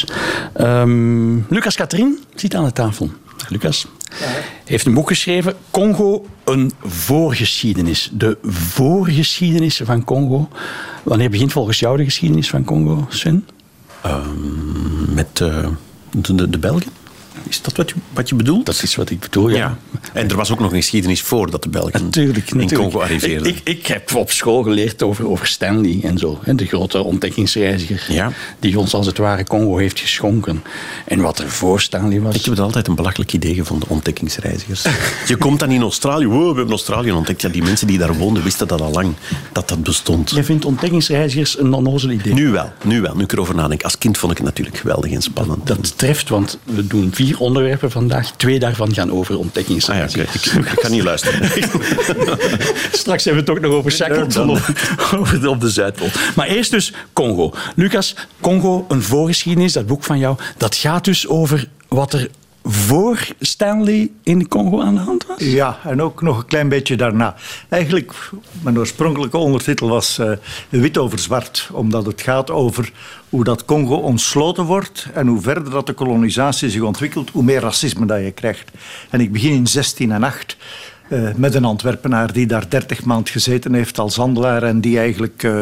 dus. Ehm, Lucas Katrien zit aan de tafel. Lucas heeft een boek geschreven, Congo, een voorgeschiedenis. De voorgeschiedenis van Congo. Wanneer begint volgens jou de geschiedenis van Congo, Sven? Um, met uh, de, de, de Belgen. Is dat wat je, wat je bedoelt? Dat is wat ik bedoel, ja. ja. En er was ook nog een geschiedenis voordat de Belgen natuurlijk, in Congo arriveerden. Ik, ik, heb op school geleerd over, over Stanley en zo. De grote ontdekkingsreiziger. Ja. Die ons als het ware Congo heeft geschonken. En wat er voor Stanley was. Ik heb het altijd een belachelijk idee gevonden, ontdekkingsreizigers. je komt dan in Australië. Wow, we hebben Australië ontdekt. Ja, die mensen die daar woonden wisten dat al lang. Dat dat bestond. Je vindt ontdekkingsreizigers een onnozel idee? Nu wel. Nu wel. Nu ik erover nadenk. Als kind vond ik het natuurlijk geweldig en spannend. Dat treft, want we doen vier onderwerpen vandaag. Twee daarvan gaan over ontdekkingsreizen. Ah, ja, ik, ik, kan niet luisteren. Straks hebben we het ook nog over Shackleton op, over op de Zuidpool. Maar eerst dus Congo. Lucas, Congo, een voorgeschiedenis, dat boek van jou, dat gaat dus over wat er voor Stanley in de Congo aan de hand was? Ja, en ook nog een klein beetje daarna. Eigenlijk, mijn oorspronkelijke ondertitel was uh, Wit over Zwart, omdat het gaat over hoe dat Congo ontsloten wordt en hoe verder dat de kolonisatie zich ontwikkelt, hoe meer racisme dat je krijgt. En ik begin in 1608 uh, met een Antwerpenaar die daar 30 maand gezeten heeft als handelaar en die eigenlijk uh,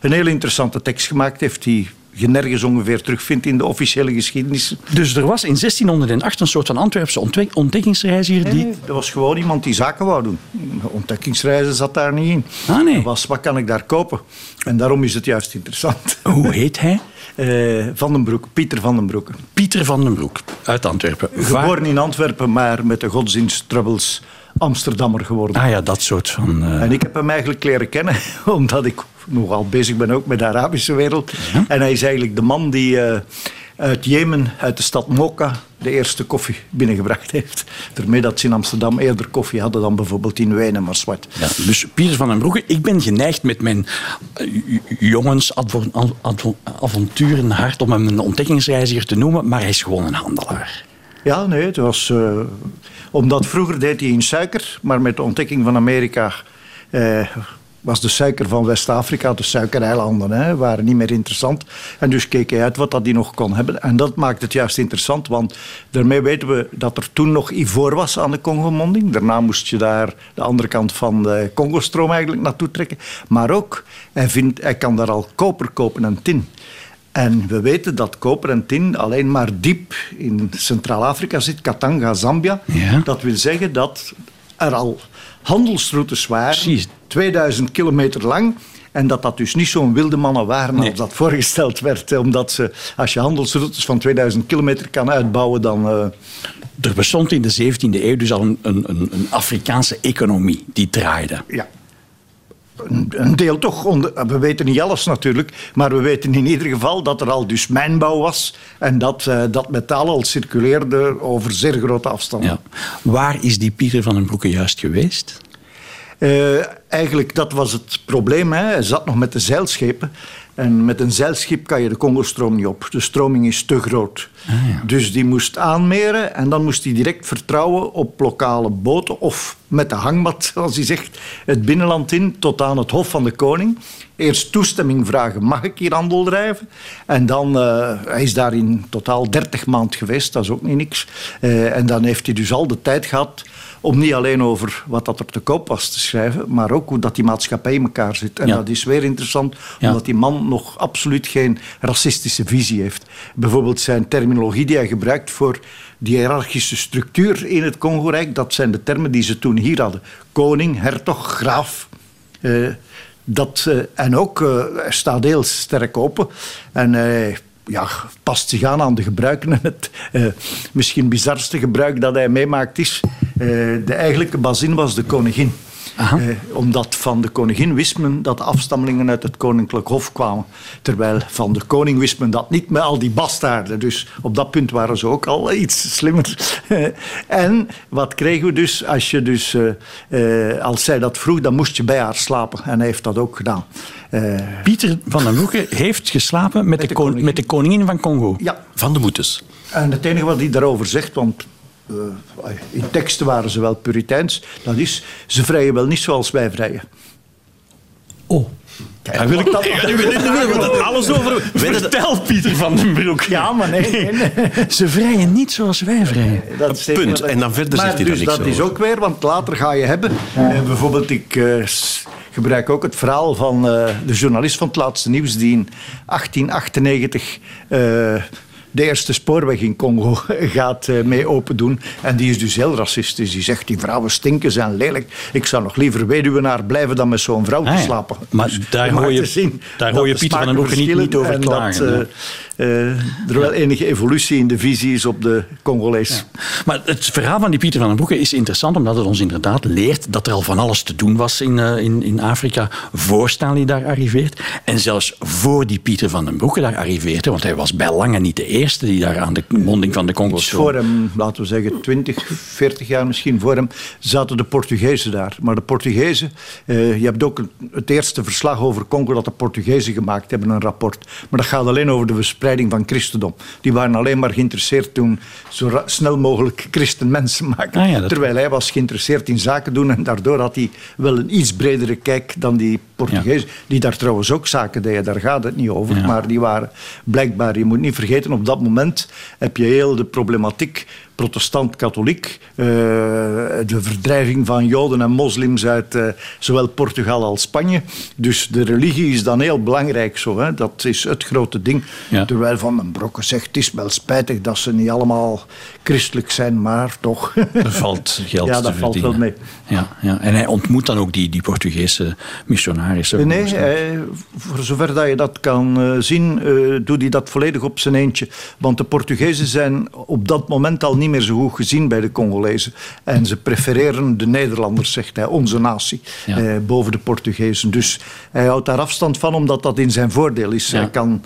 een heel interessante tekst gemaakt heeft die je nergens ongeveer terugvindt in de officiële geschiedenis. Dus er was in 1608 een soort van Antwerpse ontdekkingsreiziger die... Nee, er was gewoon iemand die zaken wou doen. Ontdekkingsreizen zat daar niet in. Ah, nee. was, wat kan ik daar kopen? En daarom is het juist interessant. Hoe heet hij? Uh, van den Broek, Pieter van den Broek. Pieter van den Broek, uit Antwerpen. Geboren in Antwerpen, maar met de godsdiensttroubles Amsterdammer geworden. Ah ja, dat soort van... Uh... En ik heb hem eigenlijk leren kennen, omdat ik nogal bezig ben ook met de Arabische wereld. Ja. En hij is eigenlijk de man die uh, uit Jemen, uit de stad Mocha, de eerste koffie binnengebracht heeft. Daarmee dat ze in Amsterdam eerder koffie hadden dan bijvoorbeeld in Wenen, maar zwart. Ja, dus Pieter van den Broeke, ik ben geneigd met mijn jongensavonturenhart om hem een ontdekkingsreiziger te noemen, maar hij is gewoon een handelaar. Ja, nee, het was... Uh, omdat vroeger deed hij in suiker, maar met de ontdekking van Amerika... Uh, was de suiker van West-Afrika, de suikereilanden, hè, waren niet meer interessant. En dus keek hij uit wat dat die nog kon hebben. En dat maakt het juist interessant, want daarmee weten we dat er toen nog ivoor was aan de Congo-monding. Daarna moest je daar de andere kant van de Congo-stroom eigenlijk naartoe trekken. Maar ook, hij, vindt, hij kan daar al koper kopen en tin. En we weten dat koper en tin alleen maar diep in Centraal-Afrika zit, Katanga, Zambia. Ja. Dat wil zeggen dat er al handelsroutes waren, Precies. 2000 kilometer lang. En dat dat dus niet zo'n wilde mannen waren als dat voorgesteld werd. Omdat ze, als je handelsroutes van 2000 kilometer kan uitbouwen, dan... Uh... Er bestond in de 17e eeuw dus al een, een, een Afrikaanse economie die draaide. Ja een deel toch. We weten niet alles natuurlijk, maar we weten in ieder geval dat er al dus mijnbouw was en dat uh, dat metaal al circuleerde over zeer grote afstanden. Ja. Waar is die Pieter van den Broeke juist geweest? Uh, eigenlijk, dat was het probleem. Hè. Hij zat nog met de zeilschepen. En met een zeilschip kan je de Congostroom niet op. De stroming is te groot. Ah, ja. Dus die moest aanmeren en dan moest hij direct vertrouwen op lokale boten of met de hangmat, zoals hij zegt, het binnenland in tot aan het Hof van de Koning. Eerst toestemming vragen, mag ik hier handel drijven? En dan, uh, hij is daar in totaal 30 maand geweest, dat is ook niet niks. Uh, en dan heeft hij dus al de tijd gehad om niet alleen over wat dat er te koop was te schrijven, maar ook hoe dat die maatschappij in elkaar zit. En Ja. dat is weer interessant, omdat die man nog absoluut geen racistische visie heeft. Bijvoorbeeld zijn terminologie die hij gebruikt voor die hiërarchische structuur in het Congo-rijk, dat zijn de termen die ze toen hier hadden. Koning, hertog, graaf. Eh, dat, eh, en ook, eh, hij staat heel sterk open. En hij ja, past zich aan aan de gebruiken. En het eh, misschien bizarste gebruik dat hij meemaakt is... eh, de eigenlijke bazin was de koningin. Eh, omdat van de koningin wist men dat de afstammelingen uit het koninklijk hof kwamen. Terwijl van de koning wist men dat niet met al die bastaarden. Dus op dat punt waren ze ook al iets slimmer. en wat kregen we dus? Als, je dus eh, eh, als zij dat vroeg, dan moest je bij haar slapen. En hij heeft dat ook gedaan. Eh, Pieter van den Broeke heeft geslapen met, de, de kon- koningin. met de koningin van Congo. ja, Van de Moetes. En het enige wat hij daarover zegt, want in teksten waren ze wel puriteins, dat is, ze vrijen wel niet zoals wij vrijen. Oh. Daar wil ik dat nog alles over. Vertel Pieter van den Broek. Ja, maar nee. nee, nee. Ze vrijen niet zoals wij vrijen. Dat is Punt. En dan verder maar zegt hij dus niks dat is ook weer, want later ga je hebben. eh, bijvoorbeeld, ik eh, gebruik ook het verhaal van eh, de journalist van het laatste nieuws die in 1898 eh, de eerste spoorweg in Congo gaat eh, mee open doen. En die is dus heel racistisch. Die zegt, die vrouwen stinken, zijn lelijk. Ik zou nog liever weduwenaar blijven dan met zo'n vrouw te Ah, ja. slapen. Maar Dus daar hoor je- daar hoor je Pieter van den Broeke niet- niet over klagen, dat, eh, er wel enige evolutie in de visie is op de Congolees. Maar het verhaal van die Pieter van den Broeke is interessant omdat het ons inderdaad leert dat er al van alles te doen was in, eh, in, in Afrika voor Stanley daar arriveert. En zelfs voor die Pieter van den Broeke daar arriveerde, want hij was bij lange niet de eerste die daar aan de monding van de Congo Iets stond. voor hem, laten we zeggen 20, 40 jaar misschien voor hem, zaten de Portugezen daar. Maar de Portugezen, eh, je hebt ook het- eerste verslag over Congo dat de Portugezen gemaakt hebben, een rapport. Maar dat gaat alleen over de verspreiding van christendom. Die waren alleen maar geïnteresseerd toen zo snel mogelijk christenmensen maken. Ah ja, dat- Terwijl hij was geïnteresseerd in zaken doen en daardoor had hij wel een iets bredere kijk dan die Portugezen. Die daar trouwens ook zaken deden, daar gaat het niet over. Ja. Maar die waren blijkbaar, je moet niet vergeten, op dat moment heb je heel de problematiek protestant-katholiek, eh, de verdrijving van joden en moslims uit eh, zowel Portugal als Spanje. Dus de religie is dan heel belangrijk zo, hè? dat is het grote ding. Ja. Terwijl Van den Broeke zegt, het is wel spijtig dat ze niet allemaal christelijk zijn, maar toch. Er valt geld Ja, dat valt wel mee. Ja, ja. En hij ontmoet dan ook die, die Portugese missionarissen. Nee, eh, voor zover dat je dat kan zien, doet hij dat volledig op zijn eentje. Want de Portugezen zijn op dat moment al niet meer zo goed gezien bij de Congolezen. En ze prefereren de Nederlanders, zegt hij, onze natie, Ja. eh, boven de Portugezen. Dus hij houdt daar afstand van, omdat dat in zijn voordeel is. Ja. Hij kan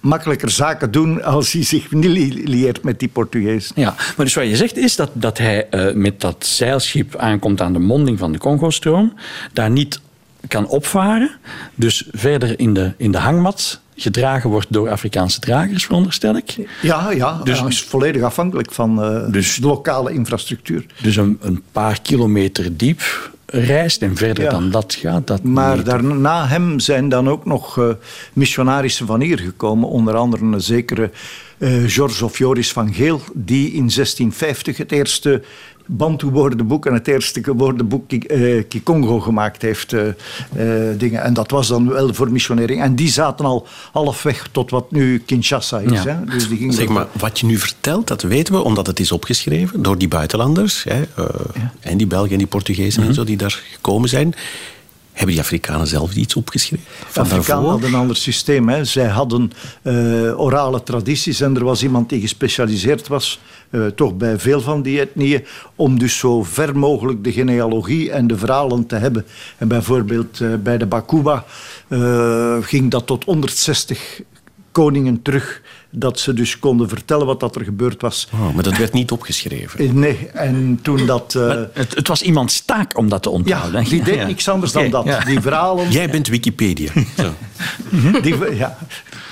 makkelijker zaken doen als hij zich niet li- lieert met die Portugezen. Ja, maar dus wat je zegt is dat, dat hij eh, met dat zeilschip aankomt aan de monding van de Congo-stroom, daar niet kan opvaren, dus verder in de, in de hangmat gedragen wordt door Afrikaanse dragers, veronderstel ik. Ja, ja Dus- is volledig afhankelijk van eh, Dus- de lokale infrastructuur. Dus een, een paar kilometer diep reist en verder Ja. dan dat gaat dat Maar niet. daarna hem zijn dan ook nog eh, missionarissen van hier gekomen. Onder andere een zekere eh George of Joris van Geel, die in 1650 het eerste Bantu-woordenboek en het eerste woordenboek eh, Kikongo gemaakt heeft. eh, eh, dingen. En dat was dan wel voor missionering. En die zaten al halfweg tot wat nu Kinshasa is. Ja. Hè? Dus die Zeg maar, wat je nu vertelt, dat weten we, omdat het is opgeschreven door die buitenlanders. Hè, En die Belgen en die Portugezen en zo, die daar gekomen zijn. Hebben die Afrikanen zelf iets opgeschreven? De Afrikanen daarvoor? hadden een ander systeem. Hè. Zij hadden orale tradities en er was iemand die gespecialiseerd was, eh, toch bij veel van die etnieën, om dus zo ver mogelijk de genealogie en de verhalen te hebben. En bijvoorbeeld eh, bij de Bakuba eh, ging dat tot 160 koningen terug, dat ze dus konden vertellen wat dat er gebeurd was. Oh, maar dat werd niet opgeschreven. Nee, en toen dat... eh, het, het was iemands taak om dat te ja, onthouden. die deed Ja. niks anders dan dat. ja. Die verhalen... Jij bent Wikipedia. Zo. Die, ja.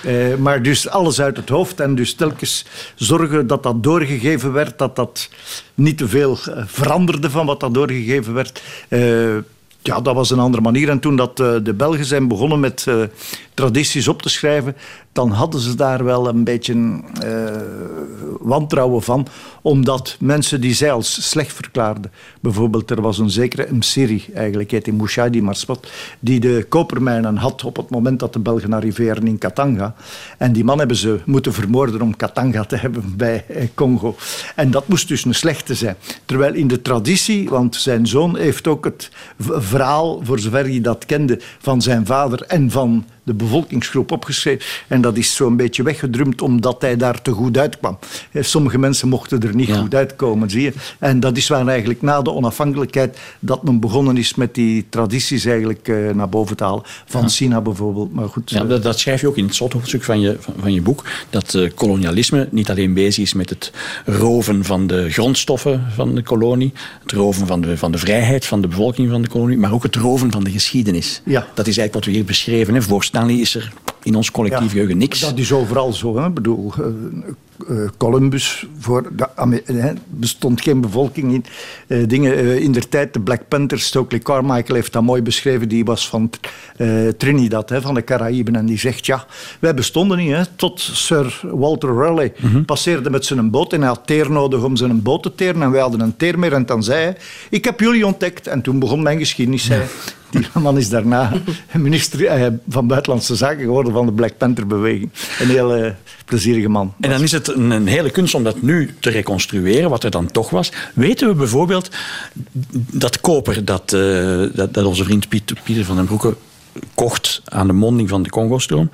Eh, maar dus alles uit het hoofd en dus telkens zorgen dat dat doorgegeven werd, dat dat niet te veel eh, veranderde van wat dat doorgegeven werd. Eh, ja, dat was een andere manier. En toen dat, de Belgen zijn begonnen met tradities op te schrijven, dan hadden ze daar wel een beetje eh, wantrouwen van, omdat mensen die zij als slecht verklaarden. Bijvoorbeeld, er was een zekere Msiri, eigenlijk heet hij Mouchadi Marspat, die de kopermijnen had op het moment dat de Belgen arriveren in Katanga. En die man hebben ze moeten vermoorden om Katanga te hebben bij eh, Congo. En dat moest dus een slechte zijn. Terwijl in de traditie, want zijn zoon heeft ook het verhaal, voor zover hij dat kende, van zijn vader en van de bevolkingsgroep opgeschreven. En dat is zo'n beetje weggedrumd omdat hij daar te goed uitkwam. Sommige mensen mochten er niet Ja. goed uitkomen, zie je. En dat is waar eigenlijk na de onafhankelijkheid dat men begonnen is met die tradities eigenlijk eh, naar boven te halen. Van China bijvoorbeeld. Maar goed, Ja, eh, dat, dat schrijf je ook in het slothoofdstuk van je, van, van je boek. Dat eh, kolonialisme niet alleen bezig is met het roven van de grondstoffen van de kolonie. Het roven van de, van de vrijheid van de bevolking van de kolonie. Maar ook het roven van de geschiedenis. Ja. Dat is eigenlijk wat we hier beschreven. Hè. Voor Stanley is er in ons collectief Ja, geheugen niks. Dat is overal zo. Hè? Ik bedoel, eh, Columbus. Voor er bestond geen bevolking in. dingen, in der tijd, de Black Panthers, Stokely Carmichael heeft dat mooi beschreven. Die was van Trinidad, hè, van de Caraïben. En die zegt, ja, wij bestonden niet. Hè, tot Sir Walter Raleigh mm passeerde met zijn boot. En hij had teer nodig om zijn boot te teren. En wij hadden een teer meer. En dan zei hij, ik heb jullie ontdekt. En toen begon mijn geschiedenis. Die man is daarna minister eh, van Buitenlandse Zaken geworden van de Black Panther-beweging. Een heel plezierige man. En dan is het een, hele kunst om dat nu te reconstrueren, wat er dan toch was. Weten we bijvoorbeeld dat koper dat, uh, dat, dat, onze vriend Piet, Pieter van den Broeke kocht aan de monding van de Congo-stroom,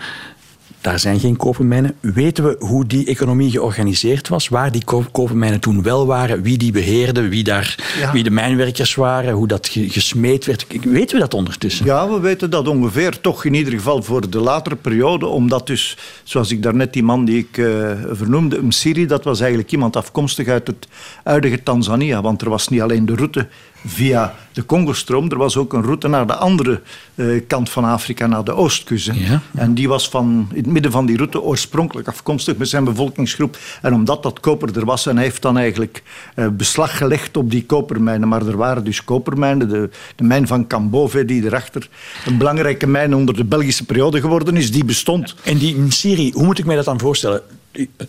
daar zijn geen kopermijnen. Weten we hoe die economie georganiseerd was? Waar die kopermijnen toen wel waren? Wie die beheerde? Wie, daar, wie de mijnwerkers waren? Hoe dat gesmeed werd? Weten we dat ondertussen? Ja, we weten dat ongeveer. Toch in ieder geval voor de latere periode. Omdat dus, zoals ik daarnet die man die ik uh, vernoemde, Msiri, dat was eigenlijk iemand afkomstig uit het huidige Tanzania. Want er was niet alleen de route via de Congostroom. Er was ook een route naar de andere eh, kant van Afrika, naar de oostkust. En die was van, in het midden van die route oorspronkelijk afkomstig met zijn bevolkingsgroep. En omdat dat koper er was, en hij heeft dan eigenlijk uh, beslag gelegd op die kopermijnen. Maar er waren dus kopermijnen, de, de mijn van Cambove, die erachter een belangrijke mijn onder de Belgische periode geworden is, die bestond. En die in Syrië, hoe moet ik mij dat dan voorstellen?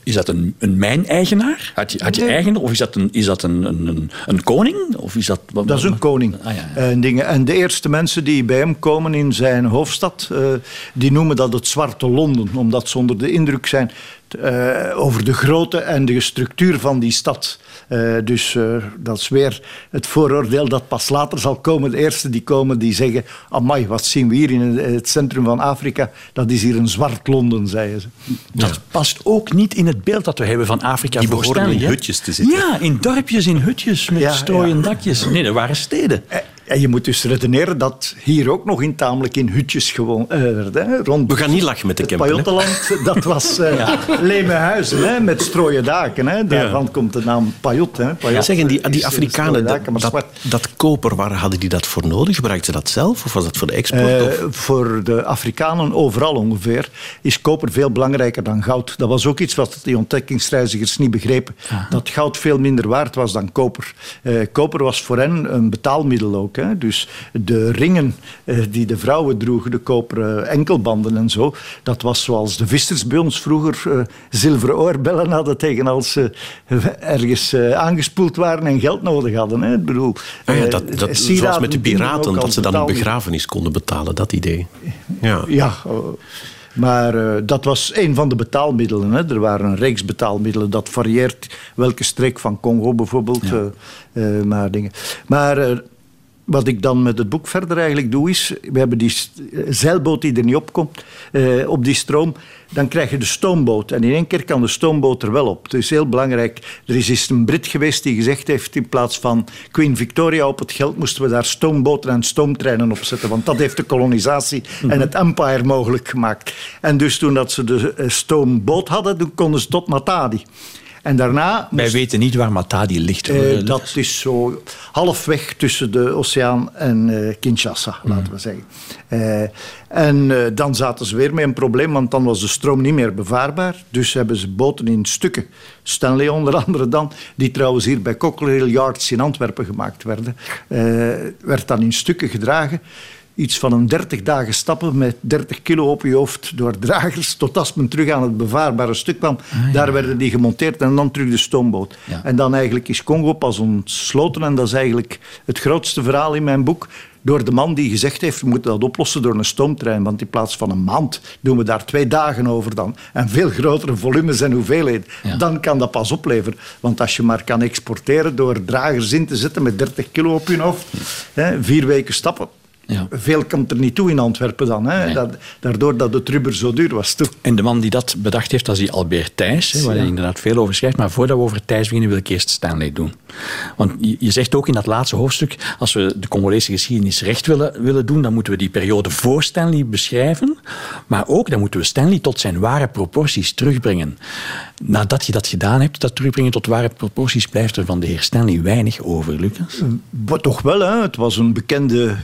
Is dat een, een mijneigenaar? Had je, had je eigenaar? Of is dat, een, is dat een, een, een koning? Of is dat, dat is een koning. Ah, ja, En, dingen. en de eerste mensen die bij hem komen in zijn hoofdstad, uh, die noemen dat het Zwarte Londen. Omdat ze onder de indruk zijn uh, over de grootte en de structuur van die stad. Uh, dus uh, dat is weer het vooroordeel dat pas later zal komen. De eerste die komen die zeggen... Amai, wat zien we hier in het centrum van Afrika? Dat is hier een zwart Londen, zeiden ze. Dat ja. past ook niet in het beeld dat we hebben van Afrika. Die behoren in hutjes te zitten. Ja, in dorpjes, in hutjes met ja, strooien ja. dakjes. Nee, dat waren steden. En je moet dus redeneren dat hier ook nog in tamelijk in hutjes gewoon uh, werd. Rond We gaan niet lachen met de camper. Pajottenland, dat was uh, ja. huizen hè, met strooien daken. Hè. Daarvan ja. komt de naam Pajot. Hè. Pajot Zeggen die, die Afrikanen, daken, dat, dat, dat, koper, waar hadden die dat voor nodig? Gebruikten ze dat zelf of was dat voor de export? Uh, voor de Afrikanen overal ongeveer is koper veel belangrijker dan goud. Dat was ook iets wat die ontdekkingsreizigers niet begrepen. Aha. Dat goud veel minder waard was dan koper. koper was voor hen een betaalmiddel ook. Hè. Dus de ringen eh, die de vrouwen droegen, de koperen enkelbanden en zo, dat was zoals de vissers bij ons vroeger uh, zilveren oorbellen hadden tegen als ze ergens uh, aangespoeld waren en geld nodig hadden. Hè. Ik bedoel, ah ja, dat, dat, zoals met de piraten, dat ze dan een begrafenis konden betalen, dat idee. Ja, ja maar uh, dat was een van de betaalmiddelen. Hè. Er waren een reeks betaalmiddelen. Dat varieert welke streek van Congo bijvoorbeeld. Ja. Uh, uh, maar dingen. Maar wat ik dan met het boek verder eigenlijk doe is... We hebben die zeilboot die er niet op komt, eh, op die stroom. Dan krijg je de stoomboot. En in één keer kan de stoomboot er wel op. Het is heel belangrijk. Er is eens een Brit geweest die gezegd heeft... in plaats van Queen Victoria op het geld... moesten we daar stoomboten en stoomtreinen op zetten. Want dat heeft de kolonisatie en het empire mogelijk gemaakt. En dus toen dat ze de eh, stoomboot hadden... toen konden ze tot Matadi. En daarna... Wij weten niet waar Matadi ligt. Uh, dat is zo halfweg tussen de oceaan en uh, Kinshasa, mm. laten we zeggen. Uh, en dan zaten ze weer met een probleem, want dan was de stroom niet meer bevaarbaar. Dus hebben ze boten in stukken, Stanley onder andere dan, die trouwens hier bij Cockerill Yards in Antwerpen gemaakt werden, werd dan in stukken gedragen iets van een 30 dagen stappen met 30 kilo op je hoofd door dragers, tot als men terug aan het bevaarbare stuk kwam. Ah, ja. Daar werden die gemonteerd en dan terug de stoomboot. Ja. En dan eigenlijk is Congo pas ontsloten en dat is eigenlijk het grootste verhaal in mijn boek door de man die gezegd heeft, we moeten dat oplossen door een stoomtrein. Want in plaats van een maand doen we daar twee dagen over dan. En veel grotere volumes en hoeveelheden. Ja. Dan kan dat pas opleveren. Want als je maar kan exporteren door dragers in te zetten met 30 kilo op je hoofd, hè, vier weken stappen, ja. Veel komt er niet toe in Antwerpen dan. Hè? Nee. Dat, daardoor dat het rubber zo duur was. Toe. En de man die dat bedacht heeft, dat is die Albert Thijs, hè, waar hij inderdaad veel over schrijft. Maar voordat we over Thijs beginnen, wil ik eerst Stanley doen. Want je, je zegt ook in dat laatste hoofdstuk, als we de Congolese geschiedenis recht willen, willen doen, dan moeten we die periode voor Stanley beschrijven. Maar ook, dan moeten we Stanley tot zijn ware proporties terugbrengen. nadat je dat gedaan hebt, dat terugbrengen tot ware proporties, blijft er van de heer Stanley weinig over, Lucas? toch wel, hè? het was een bekende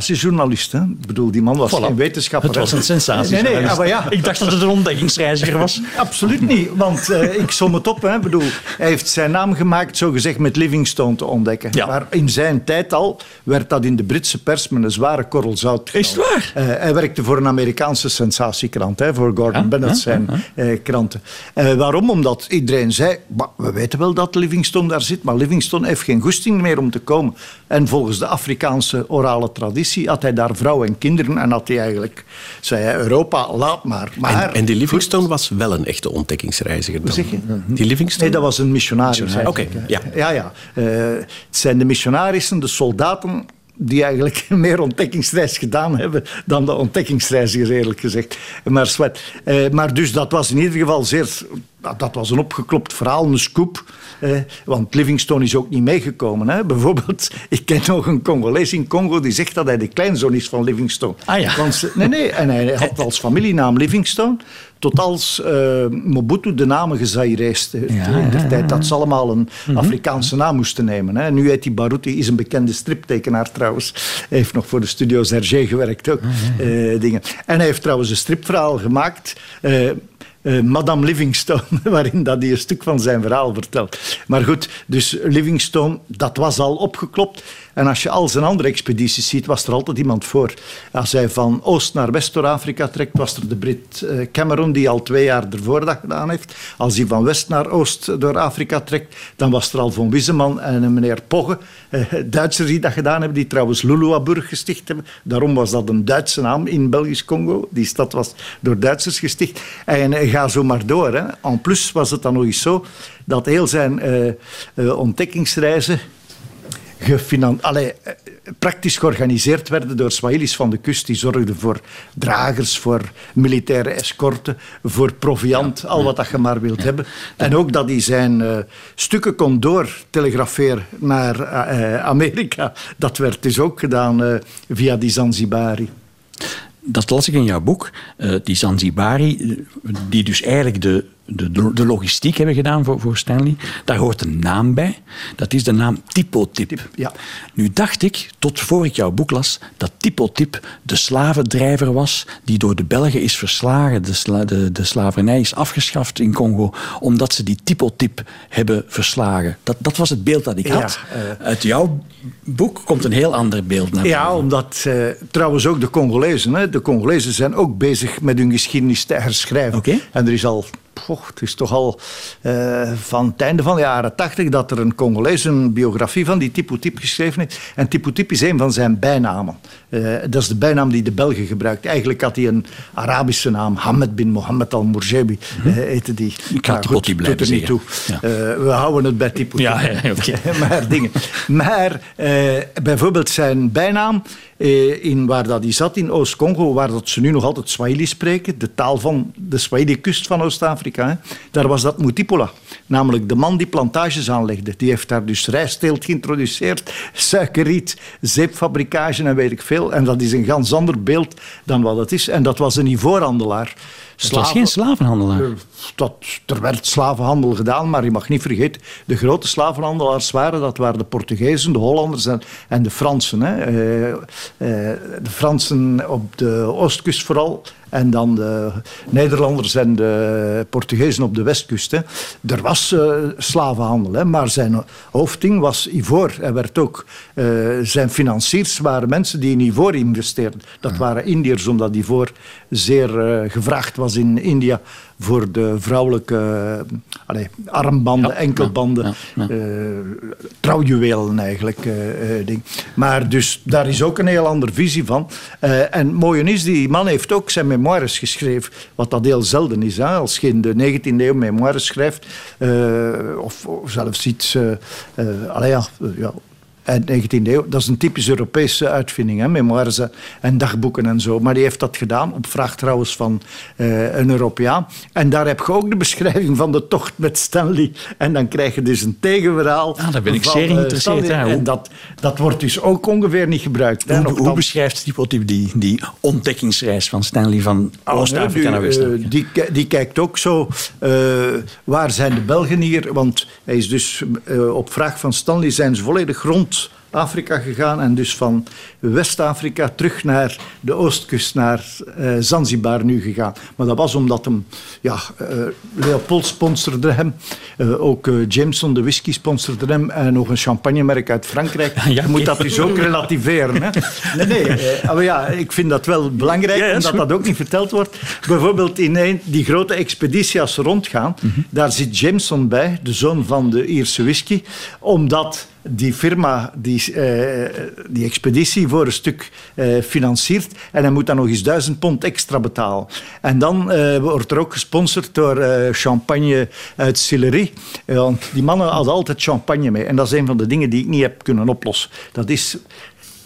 sensatiejournalist. Hè? Ik bedoel, die man was geen wetenschapper. Het was een sensatie. Nee, nee, maar ja. Ik dacht dat het een ontdekkingsreiziger was. Absoluut niet, want uh, ik som het op. Hè? Bedoel, hij heeft zijn naam gemaakt, zogezegd, met Livingstone te ontdekken. Ja. Maar in zijn tijd al werd dat in de Britse pers met een zware korrel zout Is het waar? Uh, hij werkte voor een Amerikaanse sensatiekrant, hè, voor Gordon Bennett zijn uh, kranten. waarom? Omdat iedereen zei, we weten wel dat Livingstone daar zit, maar Livingstone heeft geen goesting meer om te komen. En volgens de Afrikaanse orale traditie had hij daar vrouwen en kinderen en had hij eigenlijk, zei hij, Europa, laat maar. maar en, en die Livingstone was wel een echte ontdekkingsreiziger dan? Zeg je? Die Livingstone? Nee, dat was een missionaris. Oké, ja. Ja, ja. Uh, het zijn de missionarissen, de soldaten die eigenlijk meer ontdekkingsreis gedaan hebben dan de ontdekkingsreizigers, eerlijk gezegd. Maar, uh, maar dus dat was in ieder geval zeer dat was een opgeklopt verhaal, een scoop. Eh, want Livingstone is ook niet meegekomen. Hè. Bijvoorbeeld, ik ken nog een Congolees in Congo die zegt dat hij de kleinzoon is van Livingstone. Ah ja. Want, nee, nee, en hij had als familienaam Livingstone. Tot als uh, Mobutu de namen gezaireest heeft ja, in de tijd. Dat ze allemaal een mhm. Afrikaanse naam moesten nemen. Hè. Nu heet hij Baruti, is een bekende striptekenaar trouwens. Hij heeft nog voor de studio Serge gewerkt ook. Uh, dingen. En hij heeft trouwens een stripverhaal gemaakt... Uh, Madame Livingstone, waarin dat hij een stuk van zijn verhaal vertelt. Maar goed, dus Livingstone, dat was al opgeklopt. En als je al zijn andere expedities ziet, was er altijd iemand voor. Als hij van Oost naar West door Afrika trekt, was er de Brit eh, Cameron, die al twee jaar ervoor dat gedaan heeft. Als hij van West naar Oost door Afrika trekt, dan was er al von Wisseman en een meneer Pogge, eh, Duitsers die dat gedaan hebben, die trouwens Luluaburg gesticht hebben. Daarom was dat een Duitse naam in Belgisch Congo. Die stad was door Duitsers gesticht. En uh, ga zo maar door. Hè. En plus was het dan nog eens zo dat heel zijn ontdekkingsreizen Allee, eh, praktisch georganiseerd werden door Swahilis van de kust. Die zorgden voor dragers, voor militaire escorten, voor proviant, al wat dat je maar wilt hebben. En ook dat hij zijn uh, stukken kon doortelegraferen naar uh, Amerika. Dat werd dus ook gedaan uh, via die Zanzibari dat las ik in jouw boek. Die Zanzibari, die dus eigenlijk de de, de logistiek hebben gedaan voor, voor Stanley. Daar hoort een naam bij. Dat is de naam Typotip. Ja. Nu dacht ik, tot voor ik jouw boek las, dat Typotip de slavendrijver was die door de Belgen is verslagen. De, de, de slavernij is afgeschaft in Congo omdat ze die Typotip hebben verslagen. Dat, dat was het beeld dat ik had. Uh, Uit jouw boek komt een heel ander beeld naar Ja, omdat uh, trouwens ook de Congolezen, hè, de Congolezen zijn ook bezig met hun geschiedenis te herschrijven. Okay. En er is al het is toch al uh, van het einde van de jaren tachtig dat er een Congolees een biografie van die Tipu Tip geschreven heeft. En Tipu Tip is een van zijn bijnamen. Uh, dat is de bijnaam die de Belgen gebruikt. Eigenlijk had hij een Arabische naam, Hamid bin Mohammed al-Murjebi mm -hmm. uh, heette die. Ik Tipu Tip blijven niet toe. Ja. we houden het bij Tipu Tip. Ja, ja, okay. maar dingen. Maar bijvoorbeeld zijn bijnaam eh, in waar dat hij zat, in Oost-Congo, waar dat ze nu nog altijd Swahili spreken, de taal van de Swahili-kust van Oost-Afrika, daar was dat Mutipola. Namelijk de man die plantages aanlegde. Die heeft daar dus rijsteelt geïntroduceerd, suikerriet, zeepfabrikage en weet ik veel. En dat is een ganz ander beeld dan wat het is. En dat was een ivoorhandelaar. Het was geen slavenhandelaar. Eh, dat, er werd slavenhandel gedaan, maar je mag niet vergeten, de grote slavenhandelaars waren, dat waren de Portugezen, de Hollanders en, en de Fransen. Hè. Uh, uh, de Fransen op de oostkust vooral, en dan de Nederlanders en de Portugezen op de westkust. Hè. Er was uh, slavenhandel, hè, maar zijn hoofdding was ivoor. Hij werd ook, uh, zijn financiers waren mensen die in ivoor investeerden. Dat waren Indiërs, omdat ivoor zeer uh, gevraagd was in India voor de vrouwelijke armbanden, enkelbanden, ja, trouwjuwelen eigenlijk. ding. Maar dus daar is ook een heel andere visie van. en mooie is, die man heeft ook zijn memoires geschreven. Wat dat heel zelden is. Hè? Als je in de 19e eeuw memoires schrijft, of, of, zelfs iets. Uh, ja, 19e eeuw. Dat is een typisch Europese uitvinding, hè, memoires en dagboeken en zo. Maar die heeft dat gedaan, op vraag trouwens van uh, een Europeaan. En daar heb je ook de beschrijving van de tocht met Stanley. En dan krijg je dus een tegenverhaal. Ah, daar ben ik zeer geïnteresseerd. Uh, en dat, dat wordt dus ook ongeveer niet gebruikt. Hoe, hoe beschrijft die, die, die ontdekkingsreis van Stanley van oh, Oost-Afrika naar West-Afrika? die, die kijkt ook zo, waar zijn de Belgen hier? Want hij is dus op vraag van Stanley zijn ze volledig rond Afrika gegaan en dus van West-Afrika terug naar de oostkust, naar uh, Zanzibar nu gegaan. Maar dat was omdat hem, ja, uh, Leopold sponsorde hem, uh, ook Jameson de whisky sponsorde hem en nog een champagnemerk uit Frankrijk. Ja, Je moet dat dus ook relativeren. Hè? Nee, nee, maar ja, ik vind dat wel belangrijk, ja, omdat dat ook niet verteld wordt. Bijvoorbeeld in een, die grote expeditie als ze rondgaan, mm -hmm. daar zit Jameson bij, de zoon van de Ierse whisky, omdat die firma die, uh, die expeditie voor een stuk uh, financiert. En hij moet dan nog eens duizend pond extra betalen. En dan uh, wordt er ook gesponsord door champagne uit Sillery. want die mannen hadden altijd champagne mee. En dat is een van de dingen die ik niet heb kunnen oplossen. Dat is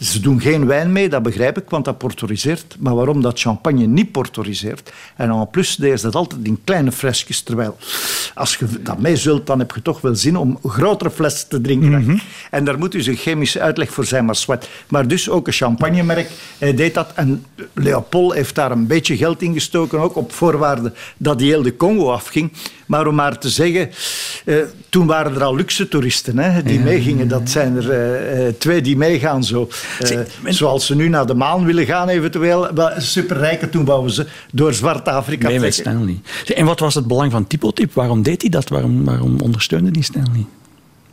ze doen geen wijn mee, dat begrijp ik, want dat portoriseert. Maar waarom dat champagne niet portoriseert? En en plus ze dat altijd in kleine flesjes. Terwijl, als je dat mee zult, dan heb je toch wel zin om grotere flessen te drinken. Mm -hmm. En daar moet dus een chemische uitleg voor zijn, maar zwart. Maar dus ook een champagnemerk eh, deed dat. En Leopold heeft daar een beetje geld in gestoken, ook op voorwaarde dat die heel de Congo afging. Maar om maar te zeggen, uh, toen waren er al luxe toeristen hè, die ja, meegingen. Dat zijn er uh, twee die meegaan zo. Uh, zoals ze nu naar de maan willen gaan eventueel. Superrijke, toen wouden ze door Zwart-Afrika nee, met Stanley. En wat was het belang van Typotip? Waarom deed hij dat? Waarom, waarom ondersteunde hij Stanley?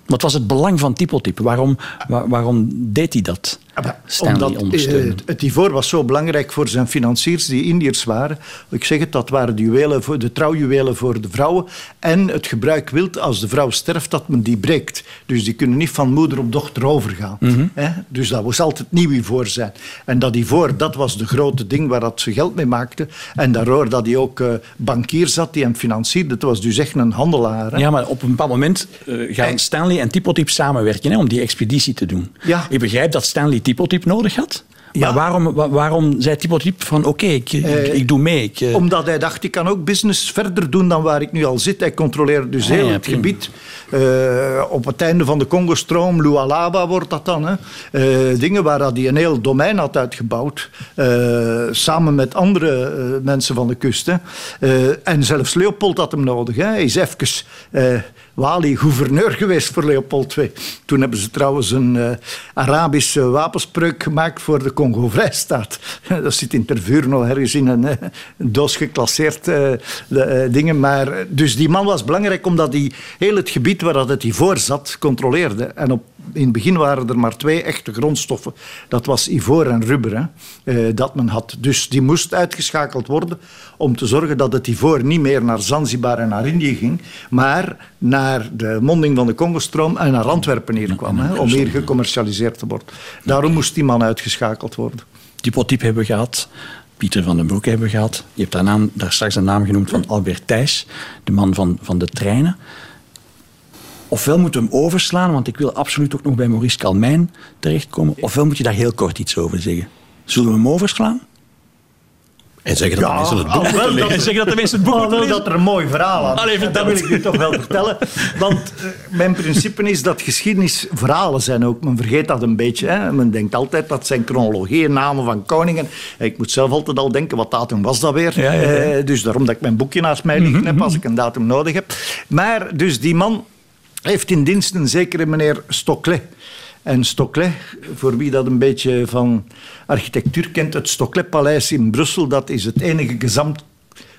Wat was het belang van Typotip? Waarom, waar, waarom deed hij dat? Stanley Omdat uh, het ivoor was zo belangrijk voor zijn financiers die Indiërs waren. Ik zeg het, dat waren de, juwelen voor, de trouwjuwelen voor de vrouwen. En het gebruik wilt als de vrouw sterft, dat men die breekt. Dus die kunnen niet van moeder op dochter overgaan. Mm -hmm. Dus dat moest altijd nieuw ivoor zijn. En dat ivoor, dat was de grote ding waar dat ze geld mee maakte. En daardoor dat hij ook uh, bankier zat die hem financierde. Het was dus echt een handelaar. Hè? Ja, maar op een bepaald moment uh, gaan en, Stanley en Typotip samenwerken hè, om die expeditie te doen. Ja. Ik begrijp dat Stanley typotyp nodig had? Ja. Maar waarom, waarom zei typotyp van oké, okay, ik, ik, doe mee? Ik, uh... Omdat hij dacht, ik kan ook business verder doen dan waar ik nu al zit. Hij controleerde dus ah, heel ja, het prima. gebied. Uh, op het einde van de Congo-stroom, Lualaba wordt dat dan. Hè. dingen waar hij een heel domein had uitgebouwd. samen met andere mensen van de kust. Hè. en zelfs Leopold had hem nodig. Hè. Hij is even Wali gouverneur geweest voor Leopold II. Toen hebben ze trouwens een uh, Arabische wapenspreuk gemaakt voor de Congo-Vrijstaat. Dat zit in Tervuur nog ergens in een, uh, doos geclasseerd uh, de, dingen. Maar, dus die man was belangrijk omdat hij heel het gebied waar dat het ivoor zat controleerde. En op in het begin waren er maar twee echte grondstoffen. Dat was ivoor en rubber, hè, dat men had. Dus die moest uitgeschakeld worden om te zorgen dat het ivoor niet meer naar Zanzibar en naar Indië ging, maar naar de monding van de Congostroom en naar Antwerpen hier kwam, hè, om hier gecommercialiseerd te worden. Daarom moest die man uitgeschakeld worden. Typotype hebben we gehad. Pieter van den Broek hebben we gehad. Je hebt daar, naam, daar straks een naam genoemd van Albert Thijs, de man van, van de treinen ofwel moeten we hem overslaan, want ik wil absoluut ook nog bij Maurice Calmijn terechtkomen, ofwel moet je daar heel kort iets over zeggen. Zullen we hem overslaan? En zeggen dat ja, de mensen het boek moeten lezen. En zeggen dat de mensen het boek moeten lezen. dat er een mooi verhaal aan Allee, Dat wil ik u toch wel vertellen. Want uh, mijn principe is dat geschiedenis verhalen zijn ook. Men vergeet dat een beetje. Hè. Men denkt altijd dat zijn chronologieën, namen van koningen. Ik moet zelf altijd al denken, wat datum was dat weer? Ja, ja, ja. Uh, dus daarom dat ik mijn boekje naast mij liggen heb als ik een datum nodig heb. Maar dus die man heeft in dienst een zekere meneer Stoklet. En Stoklet, voor wie dat een beetje van architectuur kent, het Stoklet-paleis in Brussel, dat is het enige gezamt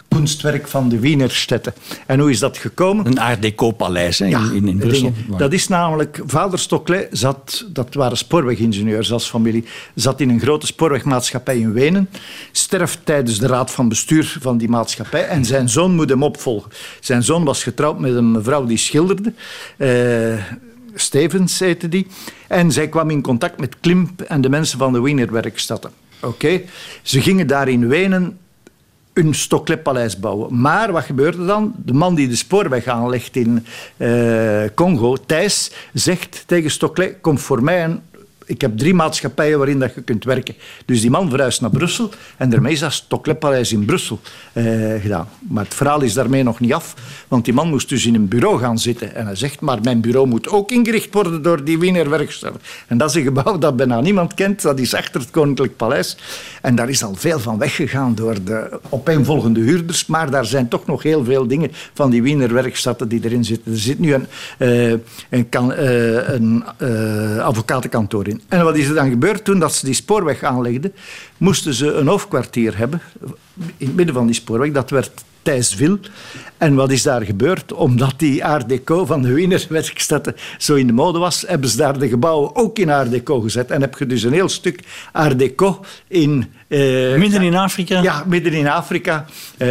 kunstwerk van de Wienerstetten. En hoe is dat gekomen? Een art deco-paleis ja, in, in Brussel. Dat is namelijk... Vader Stoklet zat... Dat waren spoorwegingenieurs als familie. Zat in een grote spoorwegmaatschappij in Wenen. Sterft tijdens de raad van bestuur van die maatschappij. En zijn zoon moet hem opvolgen. Zijn zoon was getrouwd met een mevrouw die schilderde. Uh, Stevens heette die. En zij kwam in contact met Klimp en de mensen van de Wienerwerkstatten. Oké. Okay. Ze gingen daar in Wenen een Stoklet-paleis bouwen. Maar wat gebeurde dan? De man die de spoorweg aanlegt in uh, Congo, Thijs, zegt tegen Stoklet: Kom voor mij ik heb drie maatschappijen waarin dat je kunt werken. Dus die man verhuist naar Brussel en daarmee is dat Stokleppaleis in Brussel eh, gedaan. Maar het verhaal is daarmee nog niet af, want die man moest dus in een bureau gaan zitten. En hij zegt, maar mijn bureau moet ook ingericht worden door die Wiener. En dat is een gebouw dat bijna niemand kent, dat is achter het Koninklijk Paleis. En daar is al veel van weggegaan door de opeenvolgende huurders, maar daar zijn toch nog heel veel dingen van die Wiener Werkstatten die erin zitten. Er zit nu een, uh, een, uh, een uh, advocatenkantoor in. En wat is er dan gebeurd toen dat ze die spoorweg aanlegden? Moesten ze een hoofdkwartier hebben in het midden van die spoorweg. Dat werd Thijsville. En wat is daar gebeurd? Omdat die Art Deco van de Wiener werkstatten zo in de mode was, hebben ze daar de gebouwen ook in Art Deco gezet. En heb je dus een heel stuk Art Deco in... Uh, midden in Afrika? Ja, midden in Afrika. Uh,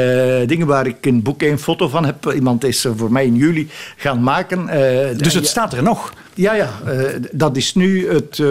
dingen waar ik een boek een foto van heb. Iemand is voor mij in juli gaan maken. Uh, dus het staat er nog? Ja, ja. dat is nu het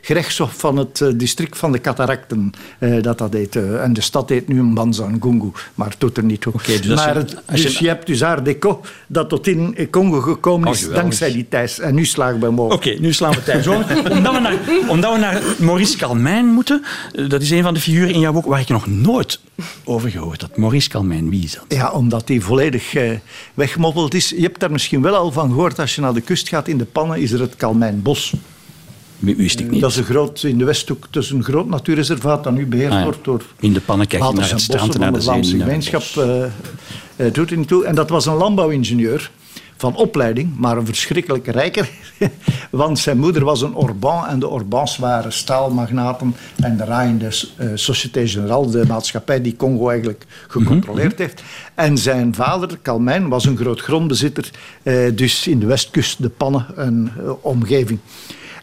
gerechtshof van het district van de Cataracten. dat dat heet. en de stad heet nu Mbanza-Ngungu. Maar het doet er niet toe. Okay, dus maar het, dus je hebt dus Art Deco dat tot in Congo gekomen is oh, dankzij die Thijs. En nu slagen we hem over. Oké, nu slaan we Thijs over. omdat, we naar, omdat we naar Maurice Calmijn moeten. Dat is een van de figuren in jouw boek waar ik nog nooit over gehoord had. Maurice Calmijn, wie is dat? Ja, omdat hij volledig uh, weggemoppeld is. Je hebt daar misschien wel al van gehoord. Als je naar de kust gaat in de pannen, is er het Calmijnbos. Wist ik niet. Dat is een groot, in de Westhoek, is een groot natuurreservaat dat nu beheerd ah, wordt door... In de pannen kijk je naar het strand naar de, de Vlaamse gemeenschap. Uh, uh, doet er niet toe. En dat was een landbouwingenieur van opleiding, maar een verschrikkelijke rijker. Want zijn moeder was een Orban en de Orbans waren staalmagnaten en de RAI, de uh, Société Générale, de maatschappij die Congo eigenlijk gecontroleerd mhm. heeft. En zijn vader, Calmijn, was een groot grondbezitter, uh, dus in de westkust, de Pannen en uh, omgeving.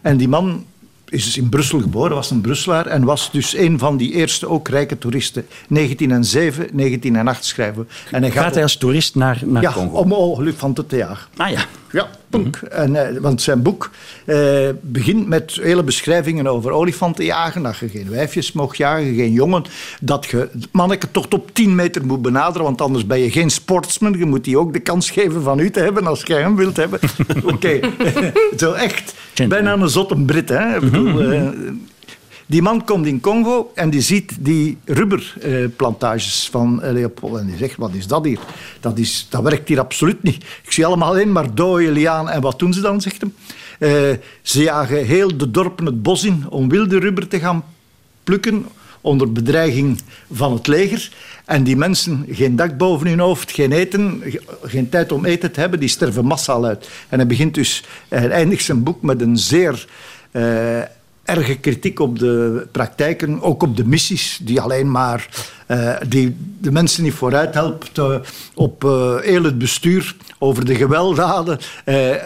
En die man is dus in Brussel geboren, was een Brusselaar en was dus een van die eerste ook rijke toeristen. 1907, 1908 schrijven En hij gaat, gaat hij als toerist naar, naar ja, Congo? om olifant te jagen. Ah ja. Ja, punk. en, uh, want zijn boek uh, begint met hele beschrijvingen over olifanten jagen. Dat je geen wijfjes mocht jagen, geen jongen. Dat je manneke tot op 10 meter moet benaderen, want anders ben je geen sportsman. Je moet die ook de kans geven van u te hebben als je hem wilt hebben. Oké, zo echt. Bijna een zotte Brit, hè. Ik bedoel, uh, die man komt in Congo en die ziet die rubberplantages van Leopold. En die zegt, wat is dat hier? Dat, is, dat werkt hier absoluut niet. Ik zie allemaal alleen maar dode lianen. En wat doen ze dan, zegt? Uh, ze jagen heel de dorpen het bos in om wilde rubber te gaan plukken onder bedreiging van het leger. En die mensen, geen dak boven hun hoofd, geen eten, geen tijd om eten te hebben, die sterven massaal uit. En hij begint dus, hij eindigt zijn boek met een zeer... Uh, erge kritiek op de praktijken, ook op de missies, die alleen maar uh, die de mensen niet vooruit helpt, uh, op uh, heel het bestuur, over de gewelddaden,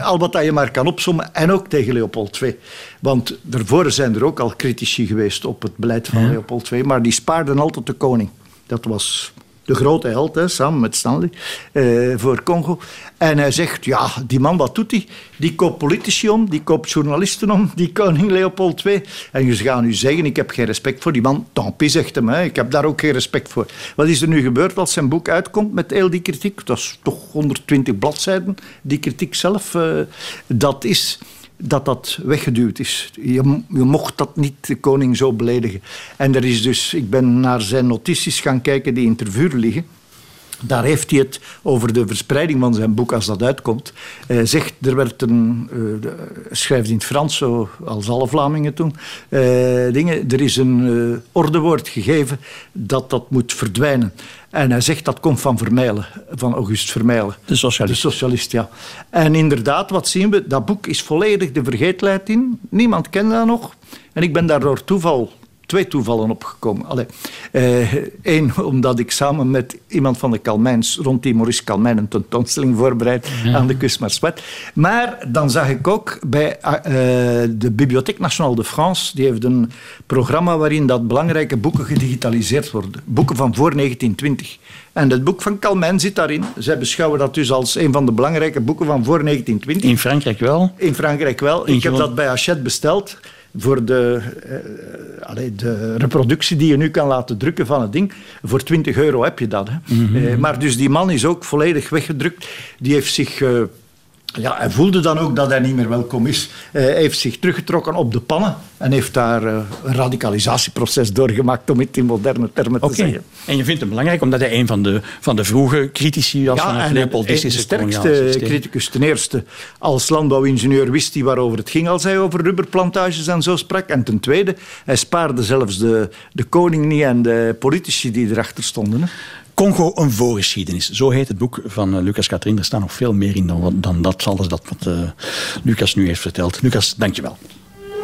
al wat dat je maar kan opzommen, en ook tegen Leopold II. Want daarvoor zijn er ook al critici geweest op het beleid van ja. Leopold II, maar die spaarden altijd de koning. Dat was de grote held, hè, samen met Stanley, eh, voor Congo. En hij zegt, ja, die man, wat doet hij? Die koopt politici om, die koopt journalisten om, die koning Leopold II. En je gaan nu zeggen, ik heb geen respect voor die man. Tant zegt hem, hè. ik heb daar ook geen respect voor. Wat is er nu gebeurd als zijn boek uitkomt met heel die kritiek? Dat is toch 120 bladzijden, die kritiek zelf. Uh, dat is dat dat weggeduwd is. Je, mocht dat niet de koning zo beledigen. En er is dus, ik ben naar zijn notities gaan kijken die in ter liggen. Daar heeft hij het over de verspreiding van zijn boek als dat uitkomt. Hij zegt, er werd een, uh, schrijft in het Frans, zo als alle Vlamingen toen, uh, dingen. Er is een ordewoord gegeven dat dat moet verdwijnen. En hij zegt dat komt van Vermeilen, van August Vermeilen. De socialist. De socialist, ja. En inderdaad, wat zien we? Dat boek is volledig de vergeetlijst in. Niemand kent dat nog. En ik ben daar door toeval twee toevallen opgekomen. Eén, eh, omdat ik samen met iemand van de Kalmijns, rond die Maurice Kalmijn, een tentoonstelling voorbereid aan de Kust Marswet. Maar dan zag ik ook bij uh, de Bibliothèque Nationale de France, die heeft een programma waarin dat belangrijke boeken gedigitaliseerd worden. Boeken van voor 1920. En het boek van Calmijn zit daarin. Zij beschouwen dat dus als een van de belangrijke boeken van voor 1920. In Frankrijk wel? In Frankrijk wel. ik heb dat bij Hachette besteld. Voor de, allee, de reproductie die je nu kan laten drukken van het ding. Voor 20 euro heb je dat. Hè. Mm -hmm. maar dus die man is ook volledig weggedrukt. Die heeft zich ja, hij voelde dan ook dat hij niet meer welkom is. Hij heeft zich teruggetrokken op de pannen en heeft daar uh, een radicalisatieproces doorgemaakt, om het in moderne termen te zeggen. En je vindt hem belangrijk omdat hij een van de, van de vroege critici was ja, van het Leopoldistische De sterkste criticus. Ten eerste, als landbouwingenieur wist hij waarover het ging als hij over rubberplantages en zo sprak. En ten tweede, hij spaarde zelfs de, de koning niet en de politici die erachter stonden. Hè. Congo, een voorgeschiedenis. Zo heet het boek van uh, Lucas Katrien. Er staat nog veel meer in dan, dan dat, alles dat wat uh, Lucas nu heeft verteld. Lucas, dankjewel.